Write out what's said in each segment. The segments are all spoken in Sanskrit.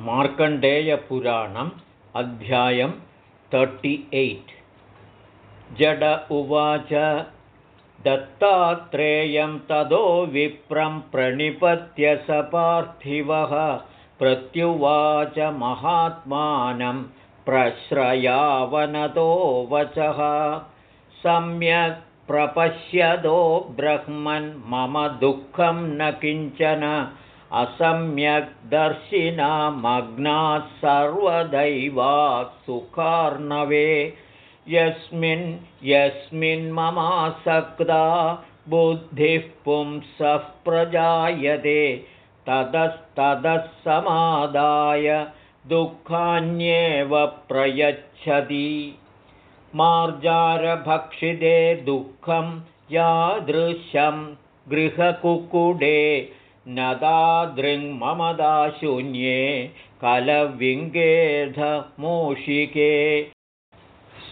मार्कण्डेयपुराणम् अध्यायं तर्टि एय्ट् जड उवाच दत्तात्रेयं तदो विप्रं प्रणिपत्य स पार्थिवः। प्रत्युवाच महात्मानं प्रश्रयावनतो वचः। सम्यक् प्रपश्यदो ब्रह्मन् मम दुःखं न किञ्चन असम्यग्दर्शिनामग्नाः सर्वदैवात् सुखार्णवे यस्मिन् यस्मिन् ममासक्ता बुद्धिः पुंसः प्रजायते। ततस्ततः समादाय दुःखान्येव प्रयच्छति। मार्जारभक्षिते दुःखं यादृशं गृहकुकुडे नदादृङ्ममदाशून्ये कलविङ्गेधमूषिके।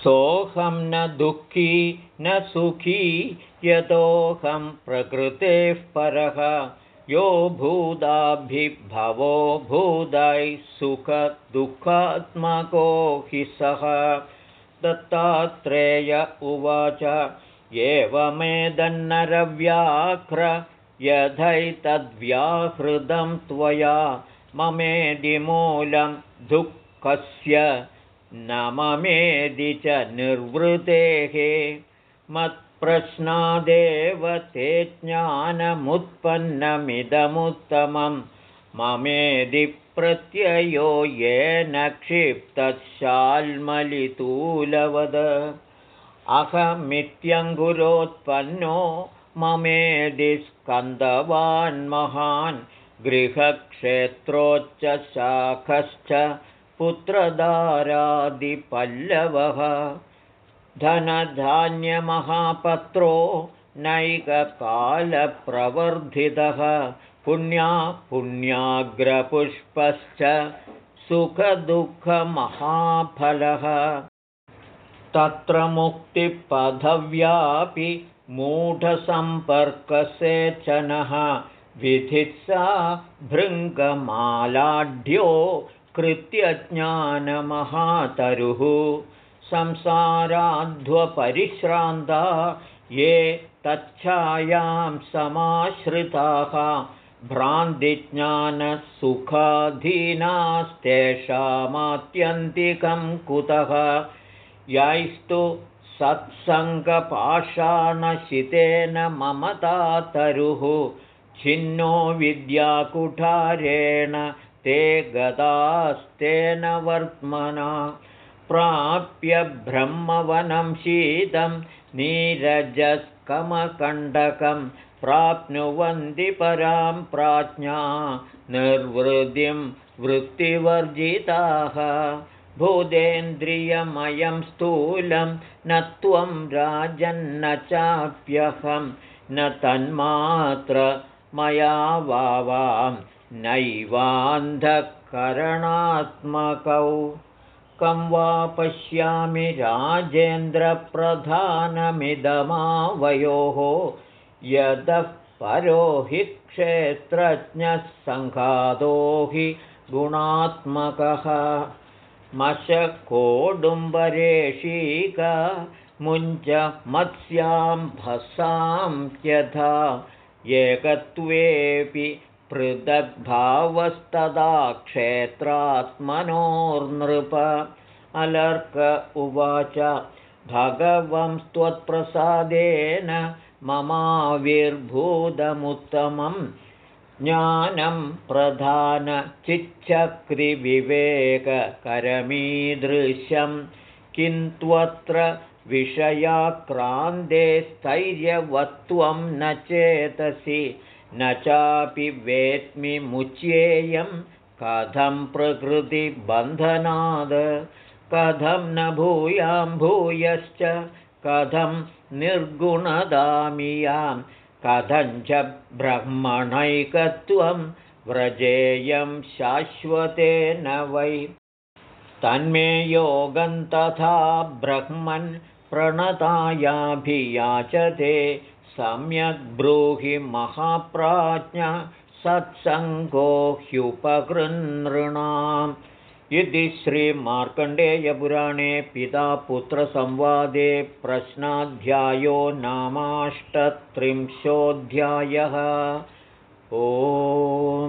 सोऽहं न दुःखी न सुखी यतोऽहं प्रकृतेः परः। यो भूदाभिभवो भूदैः सुखदुःखात्मको हि सः। दत्तात्रेय उवाच। एवमेदन्नरव्याघ्र यथैतद्व्याहृदं त्वया ममेदिमूलं दुःखस्य न ममेदि च निर्वृतेः मत्प्रश्नादेव ते ज्ञानमुत्पन्नमिदमुत्तमं ममेदि प्रत्ययो येन क्षिप्तशाल्मलितूलवद। अहमित्यङ्गुरोत्पन्नो ममेदि स्कन्दवान्महान् गृहक्षेत्रोच्चशाखश्च पुत्रदारादिपल्लवः धनधान्यमहापत्रो नैककालप्रवर्धितः। पुण्या पुण्याग्रपुष्पश्च सुखदुःखमहाफलः। तत्र मुक्तिपथव्यापि मूढसम्पर्कसेचनः विधित्सा भृङ्गमालाढ्यो कृत्यज्ञानमहातरुः। संसाराध्वपरिश्रान्ता ये तच्छायां समाश्रिताः भ्रान्तिज्ञानसुखाधीनास्तेषामात्यन्तिकं कुतः? यैस्तु सत्सङ्गपाषाणशितेन ममतातरुः छिन्नो विद्याकुठारेण ते गदास्तेन वर्त्मना। प्राप्य ब्रह्मवनं शीतं नीरजस्कमकण्डकं प्राप्नुवन्ति परां प्राज्ञा निर्वृतिं वृत्तिवर्जिताः भूतेन्द्रियमयं स्थूलं न त्वं राजन्न चाप्यहं न तन्मात्र मया वावां नैवान्धकरणात्मकौ। कं वा पश्यामि राजेन्द्रप्रधानमिदमावयोः यतः परो हि क्षेत्रज्ञः सङ्घातो हि गुणात्मकः मशकोडुम्बरेशीका मुञ्च मत्स्यां यथा एकत्वेऽपि पृथग्भावस्तदा क्षेत्रात्मनोर्नृप। अलर्क उवाच भगवंस्त्वत्प्रसादेन ममाविर्भूतमुत्तमं ज्ञानं प्रधानचिच्छक्रिविवेककरमीदृश्यं किं त्वत्र विषयाक्रान्ते स्थैर्यवत्त्वं न चेतसि न चापि वेत्मि मुच्येयं कथं प्रकृतिबन्धनाद् कथं न भूयां भूयश्च कथं निर्गुणदामियां कथञ्च ब्रह्मणैकत्वं व्रजेयं शाश्वतेन वै। तन्मे योगं तथा ब्रह्मन् प्रणतायाभियाचते। सम्यग्ब्रूहि महाप्राज्ञ सत्सङ्गो ह्युपकृनृणाम् इति श्रीमार्कण्डेयपुराणे पिता पुत्रसंवादे प्रश्नाध्यायो नामाष्टत्रिंशोऽध्यायः। ओ